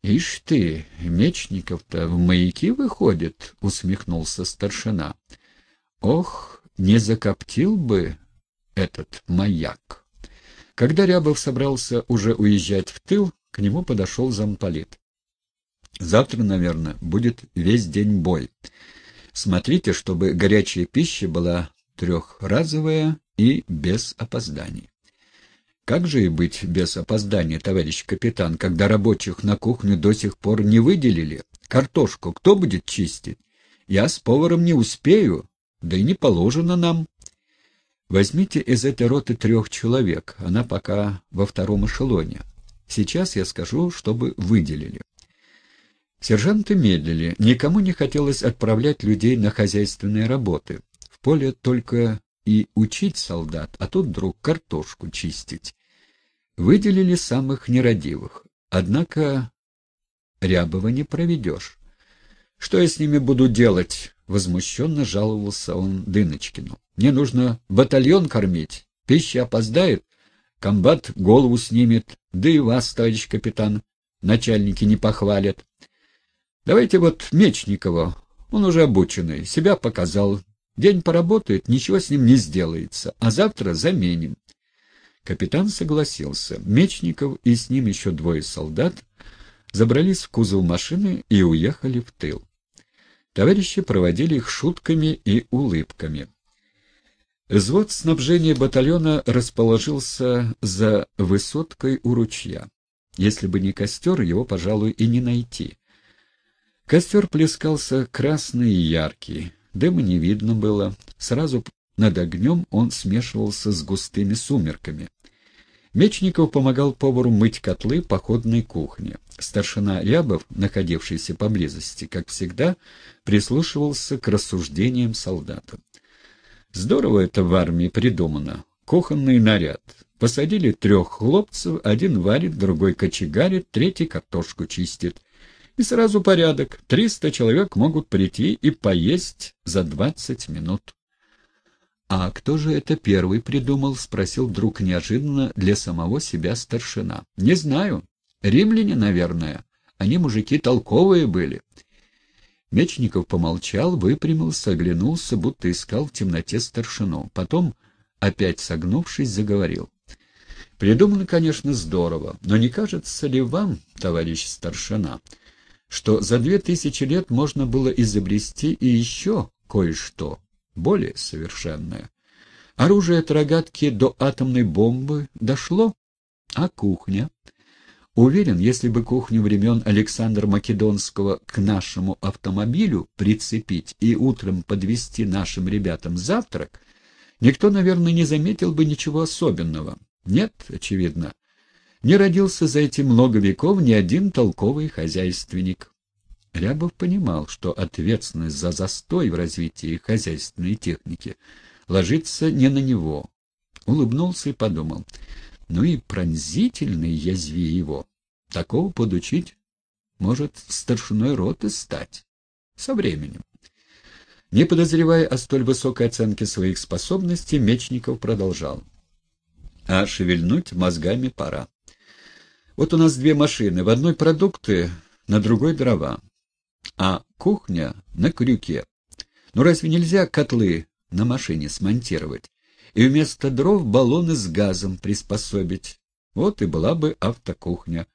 — Ишь ты, Мечников-то в маяки выходит, — усмехнулся старшина. — Ох, не закоптил бы этот маяк. Когда Рябов собрался уже уезжать в тыл, к нему подошел замполит. — Завтра, наверное, будет весь день бой. Смотрите, чтобы горячая пища была трехразовая и без опозданий. Как же и быть без опоздания, товарищ капитан, когда рабочих на кухню до сих пор не выделили? Картошку кто будет чистить? Я с поваром не успею, да и не положено нам. Возьмите из этой роты трех человек, она пока во втором эшелоне. Сейчас я скажу, чтобы выделили. Сержанты медлили. Никому не хотелось отправлять людей на хозяйственные работы. В поле только и учить солдат, а тут вдруг картошку чистить. Выделили самых нерадивых. Однако Рябова не проведешь. Что я с ними буду делать? Возмущенно жаловался он Дыночкину. Мне нужно батальон кормить. Пища опоздает, комбат голову снимет, да и вас, товарищ капитан, начальники не похвалят. Давайте вот Мечникова, он уже обученный, себя показал. День поработает, ничего с ним не сделается, а завтра заменим. Капитан согласился. Мечников и с ним еще двое солдат забрались в кузов машины и уехали в тыл. Товарищи проводили их шутками и улыбками. Взвод снабжения батальона расположился за высоткой у ручья. Если бы не костер, его, пожалуй, и не найти. Костер плескался красный и яркий, дыма не видно было. Сразу над огнем он смешивался с густыми сумерками. Мечников помогал повару мыть котлы походной кухни. Старшина Рябов, находившийся поблизости, как всегда, прислушивался к рассуждениям солдата. Здорово это в армии придумано. Кухонный наряд. Посадили трех хлопцев, один варит, другой кочегарит, третий картошку чистит. И сразу порядок. Триста человек могут прийти и поесть за двадцать минут. «А кто же это первый придумал?» — спросил вдруг неожиданно для самого себя старшина. «Не знаю. Римляне, наверное. Они мужики толковые были». Мечников помолчал, выпрямился, оглянулся, будто искал в темноте старшину. Потом, опять согнувшись, заговорил. «Придумано, конечно, здорово, но не кажется ли вам, товарищ старшина, что за две тысячи лет можно было изобрести и еще кое-что?» Более совершенное. Оружие от рогатки до атомной бомбы дошло, а кухня? Уверен, если бы кухню времен Александра Македонского к нашему автомобилю прицепить и утром подвести нашим ребятам завтрак, никто, наверное, не заметил бы ничего особенного. Нет, очевидно, не родился за эти много веков ни один толковый хозяйственник. Рябов понимал, что ответственность за застой в развитии хозяйственной техники ложится не на него. Улыбнулся и подумал, ну и пронзительный язви его. Такого подучить может старшиной роты стать. Со временем. Не подозревая о столь высокой оценке своих способностей, Мечников продолжал. А шевельнуть мозгами пора. Вот у нас две машины. В одной продукты, на другой дрова а кухня на крюке. Ну разве нельзя котлы на машине смонтировать и вместо дров баллоны с газом приспособить? Вот и была бы автокухня.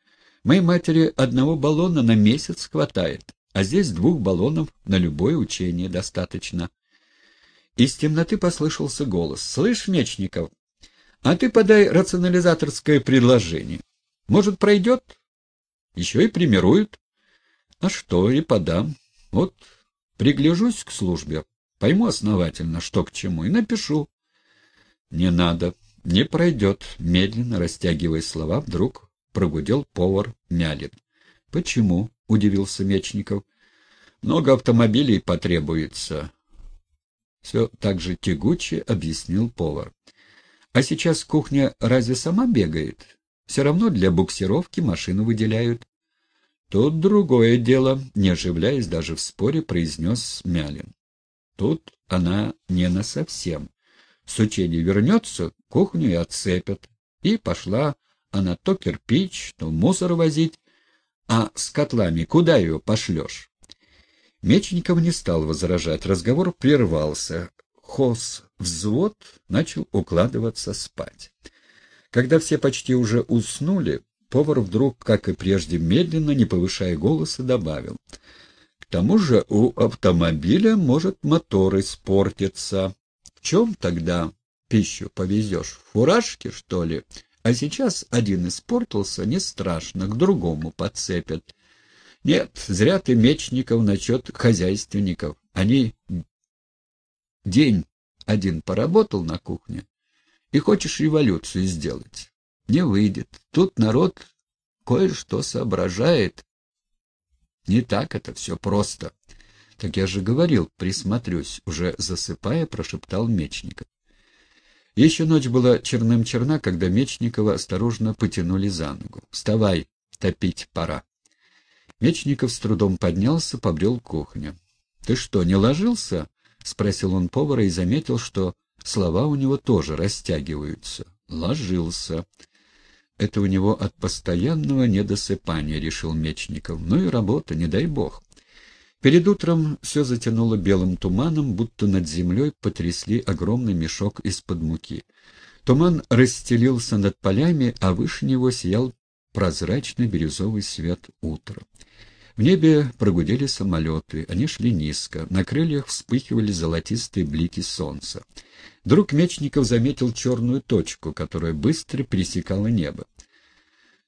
Моей матери одного баллона на месяц хватает, а здесь двух баллонов на любое учение достаточно. Из темноты послышался голос. «Слышь, Мечников, а ты подай рационализаторское предложение. Может, пройдет? Еще и примируют». А что, и подам. Вот пригляжусь к службе, пойму основательно, что к чему, и напишу. Не надо, не пройдет, медленно растягивая слова, вдруг прогудел повар Мялин. Почему? — удивился Мечников. Много автомобилей потребуется. Все так же тягуче объяснил повар. А сейчас кухня разве сама бегает? Все равно для буксировки машину выделяют. Тут другое дело, не оживляясь даже в споре, произнес Мялин. Тут она не насовсем. С учения вернется, кухню и отцепят. И пошла она то кирпич, то мусор возить, А с котлами куда ее пошлешь? Мечников не стал возражать, разговор прервался. Хос взвод начал укладываться спать. Когда все почти уже уснули, повар вдруг, как и прежде, медленно, не повышая голоса, добавил. К тому же у автомобиля может мотор испортиться. В чем тогда пищу повезешь? В фуражке, что ли? А сейчас один испортился, не страшно, к другому подцепят. Нет, зря ты мечников насчет хозяйственников. Они день один поработал на кухне и хочешь революцию сделать. Не выйдет. Тут народ кое-что соображает. Не так это все просто. Так я же говорил, присмотрюсь, уже засыпая, прошептал Мечников. Еще ночь была черным-черна, когда Мечникова осторожно потянули за ногу. «Вставай, топить пора». Мечников с трудом поднялся, побрел кухню. «Ты что, не ложился?» — спросил он повара и заметил, что слова у него тоже растягиваются. «Ложился». Это у него от постоянного недосыпания, — решил Мечников. Ну и работа, не дай бог. Перед утром все затянуло белым туманом, будто над землей потрясли огромный мешок из-под муки. Туман расстелился над полями, а выше него сиял прозрачный бирюзовый свет утра. В небе прогудели самолеты, они шли низко, на крыльях вспыхивали золотистые блики солнца. Друг Мечников заметил черную точку, которая быстро пересекала небо.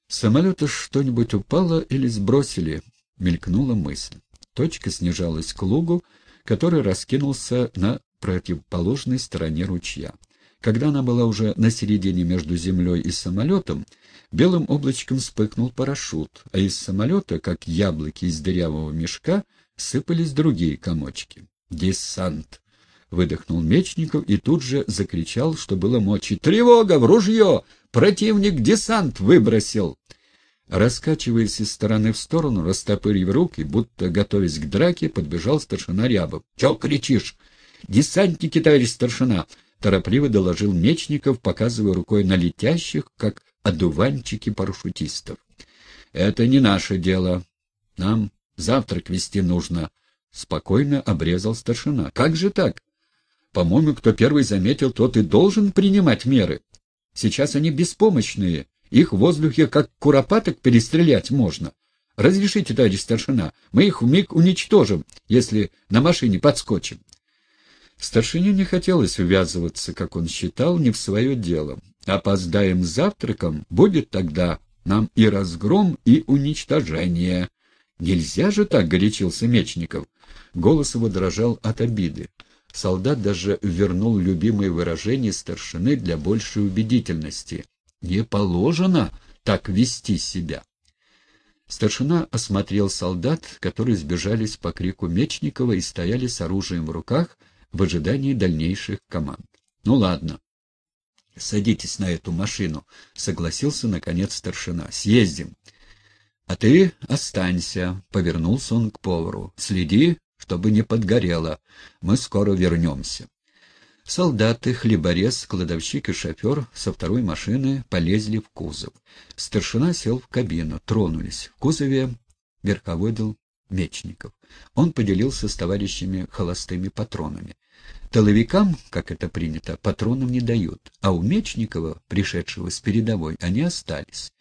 «С самолета что-нибудь упало или сбросили?» — мелькнула мысль. Точка снижалась к лугу, который раскинулся на противоположной стороне ручья. Когда она была уже на середине между землей и самолетом, белым облачком вспыхнул парашют, а из самолета, как яблоки из дырявого мешка, сыпались другие комочки. «Десант!» — выдохнул Мечников и тут же закричал, что было мочи. «Тревога! В ружье! Противник десант выбросил!» Раскачиваясь из стороны в сторону, растопырив руки, будто готовясь к драке, подбежал старшина Рябов. — Чего кричишь? — Десантники, товарищ старшина! — торопливо доложил Мечников, показывая рукой на летящих, как одуванчики парашютистов. — Это не наше дело. Нам завтрак вести нужно. Спокойно обрезал старшина. — Как же так? По-моему, кто первый заметил, тот и должен принимать меры. Сейчас они беспомощные. Их в воздухе, как куропаток, перестрелять можно. Разрешите, товарищ старшина, мы их вмиг уничтожим, если на машине подскочим. Старшине не хотелось ввязываться, как он считал, не в свое дело. Опоздаем с завтраком, будет тогда нам и разгром, и уничтожение. Нельзя же так, — горячился Мечников. Голос его дрожал от обиды. Солдат даже вернул любимое выражение старшины для большей убедительности. Не положено так вести себя. Старшина осмотрел солдат, которые сбежались по крику Мечникова и стояли с оружием в руках в ожидании дальнейших команд. — Ну ладно, садитесь на эту машину, — согласился, наконец, старшина. — Съездим. — А ты останься, — повернулся он к повару. — Следи, чтобы не подгорело. Мы скоро вернемся. Солдаты, хлеборез, кладовщик и шофер со второй машины полезли в кузов. Старшина сел в кабину, тронулись. В кузове верховодил Мечников. Он поделился с товарищами холостыми патронами. Толовикам, как это принято, патронов не дают, а у Мечникова, пришедшего с передовой, они остались.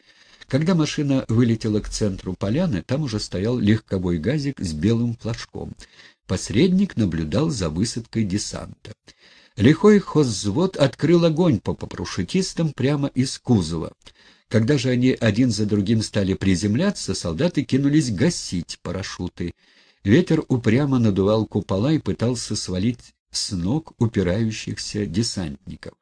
Когда машина вылетела к центру поляны, там уже стоял легковой газик с белым флажком. Посредник наблюдал за высадкой десанта. Лихой хозвод открыл огонь по попрушетистам прямо из кузова. Когда же они один за другим стали приземляться, солдаты кинулись гасить парашюты. Ветер упрямо надувал купола и пытался свалить с ног упирающихся десантников.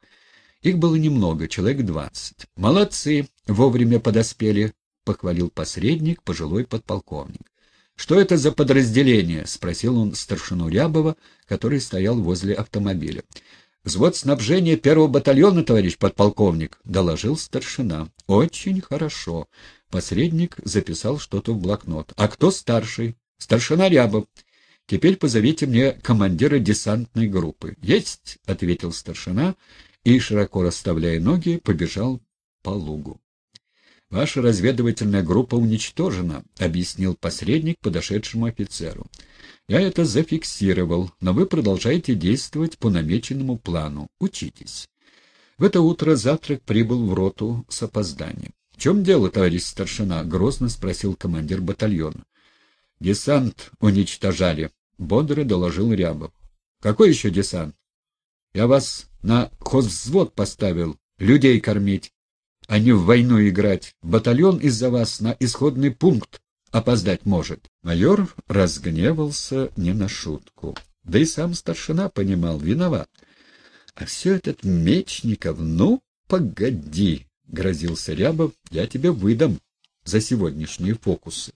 Их было немного, человек двадцать. «Молодцы! Вовремя подоспели!» — похвалил посредник, пожилой подполковник. «Что это за подразделение?» — спросил он старшину Рябова, который стоял возле автомобиля. «Взвод снабжения первого батальона, товарищ подполковник», — доложил старшина. «Очень хорошо». Посредник записал что-то в блокнот. «А кто старший?» «Старшина Рябов». «Теперь позовите мне командира десантной группы». «Есть», — ответил старшина и, широко расставляя ноги, побежал по лугу. Ваша разведывательная группа уничтожена, объяснил посредник подошедшему офицеру. Я это зафиксировал, но вы продолжаете действовать по намеченному плану. Учитесь. В это утро завтрак прибыл в роту с опозданием. — В чем дело, товарищ старшина? — грозно спросил командир батальона. — Десант уничтожали, — бодро доложил Рябов. — Какой еще десант? — Я вас на хозвзвод поставил, людей кормить, а не в войну играть. Батальон из-за вас на исходный пункт опоздать может. Майор разгневался не на шутку. Да и сам старшина понимал, виноват. А все этот Мечников, ну, погоди, — грозился Рябов, — я тебе выдам за сегодняшние фокусы.